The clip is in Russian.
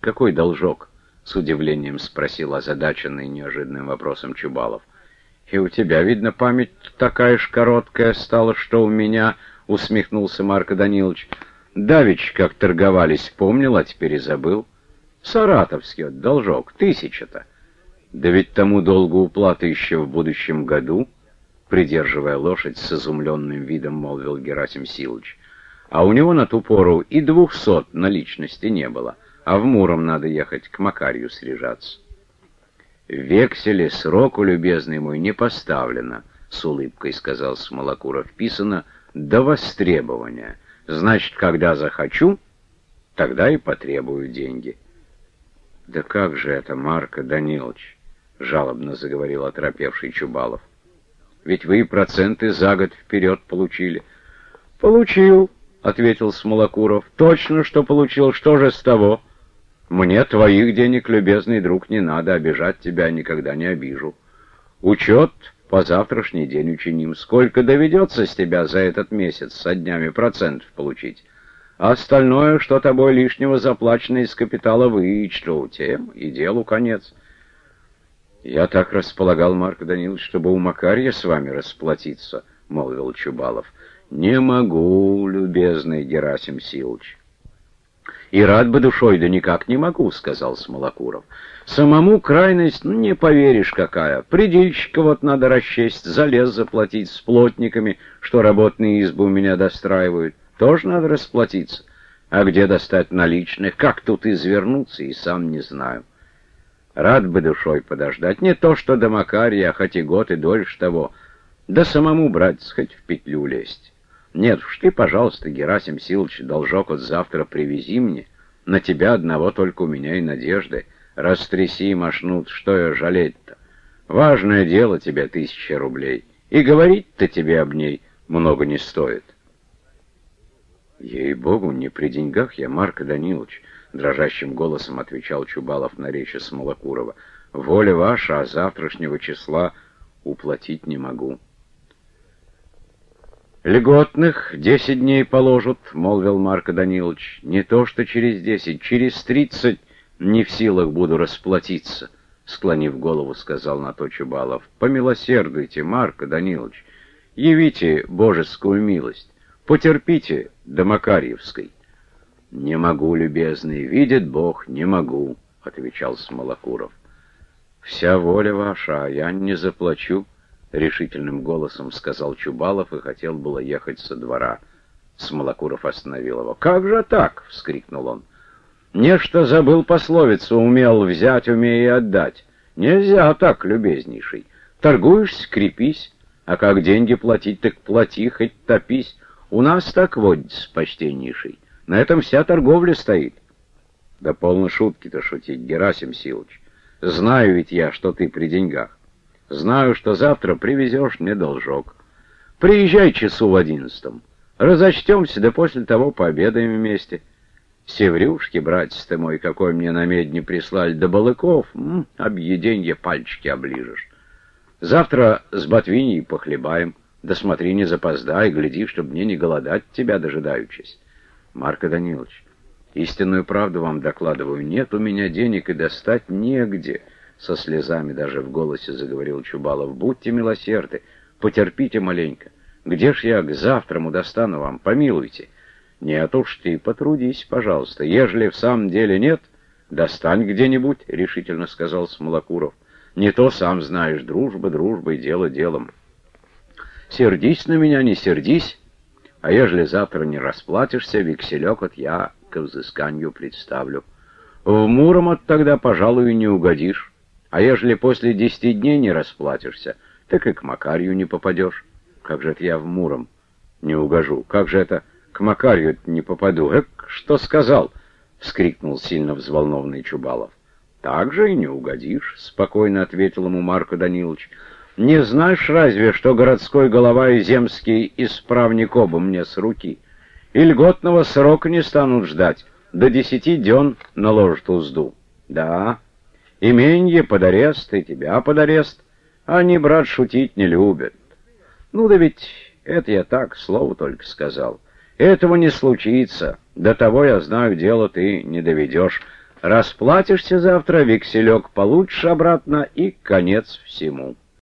Какой должок? С удивлением спросил озадаченный неожиданным вопросом Чубалов. И у тебя, видно, память такая ж короткая стала, что у меня, усмехнулся Марко Данилович. Давич, как торговались, помнил, а теперь и забыл. Саратовский вот должок, тысяча-то. Да ведь тому долгу уплаты еще в будущем году, придерживая лошадь с изумленным видом, молвил Герасим Силыч. А у него на ту пору и двухсот наличности не было, а в Муром надо ехать к Макарью срежаться. В векселе сроку, любезный мой, не поставлено, с улыбкой сказал Смолокуров, вписано до востребования. Значит, когда захочу, тогда и потребую деньги. Да как же это, Марко Данилович? жалобно заговорил оторопевший Чубалов. Ведь вы проценты за год вперед получили. Получил, ответил Смолокуров. Точно, что получил. Что же с того? Мне твоих денег, любезный друг, не надо, обижать тебя никогда не обижу. Учет по завтрашний день учиним. Сколько доведется с тебя за этот месяц со днями процентов получить? А остальное, что тобой лишнего заплачено из капитала, вычту. Тем и делу конец. Я так располагал, Марк Данилович, чтобы у Макарья с вами расплатиться, — молвил Чубалов. Не могу, любезный Герасим Силыч. «И рад бы душой, да никак не могу», — сказал Смолокуров. «Самому крайность, ну, не поверишь, какая. Предельщика вот надо расчесть, залез заплатить с плотниками, что работные избы у меня достраивают. Тоже надо расплатиться. А где достать наличных, как тут извернуться, и сам не знаю. Рад бы душой подождать, не то что до Макария, а хоть и год, и дольше того. Да самому, братец, хоть в петлю лезть». Нет уж ты, пожалуйста, Герасим Силыч, должок от завтра привези мне. На тебя одного только у меня и надежды. Растряси, машнут, что я жалеть-то? Важное дело тебе тысяча рублей. И говорить-то тебе об ней много не стоит. Ей-богу, не при деньгах я, Марко Данилович, дрожащим голосом отвечал Чубалов на речи Смолокурова. Воля ваша, а завтрашнего числа уплатить не могу. «Льготных десять дней положат», — молвил Марко Данилович. «Не то что через десять, через тридцать не в силах буду расплатиться», — склонив голову, сказал на то Чубалов. «Помилосердуйте, Марко Данилович, явите божескую милость, потерпите до Макарьевской». «Не могу, любезный, видит Бог, не могу», — отвечал Смолокуров. «Вся воля ваша, я не заплачу». — решительным голосом сказал Чубалов и хотел было ехать со двора. Смолокуров остановил его. «Как же так?» — вскрикнул он. «Нечто забыл пословицу, умел взять, умея отдать. Нельзя так, любезнейший. Торгуешься, крепись, а как деньги платить, так плати, хоть топись. У нас так водится, почтеннейший. На этом вся торговля стоит». «Да полно шутки-то шутить, Герасим Силыч. Знаю ведь я, что ты при деньгах. Знаю, что завтра привезешь мне должок. Приезжай часу в одиннадцатом. Разочтемся, да после того пообедаем вместе. Севрюшки, братец ты мой, какой мне на медне прислали, да балыков, м, объеденье пальчики оближешь. Завтра с Ботвиней похлебаем, да смотри, не запоздай, гляди, чтобы мне не голодать тебя дожидаючись. Марко Данилович, истинную правду вам докладываю, нет у меня денег и достать негде — со слезами даже в голосе заговорил Чубалов. «Будьте милосерды, потерпите маленько. Где ж я к завтраму достану вам? Помилуйте». «Нет уж ты, потрудись, пожалуйста. Ежели в самом деле нет, достань где-нибудь», — решительно сказал Смолокуров. «Не то, сам знаешь, дружба дружбой, дело делом». «Сердись на меня, не сердись, а ежели завтра не расплатишься, векселек от я к взысканию представлю. В Муромот тогда, пожалуй, не угодишь». А ежели после десяти дней не расплатишься, так и к Макарью не попадешь. Как же это я в Муром не угожу? Как же это к Макарью не попаду? Эк, что сказал? — вскрикнул сильно взволнованный Чубалов. — Так же и не угодишь, — спокойно ответил ему Марко Данилович. — Не знаешь разве, что городской голова и земский исправник оба мне с руки? И льготного срока не станут ждать, до десяти дён наложат узду. Да, — Именье под арест и тебя под арест. Они, брат, шутить не любят. Ну да ведь это я так, слово только сказал. Этого не случится. До того, я знаю, дело ты не доведешь. Расплатишься завтра, векселек получишь обратно и конец всему.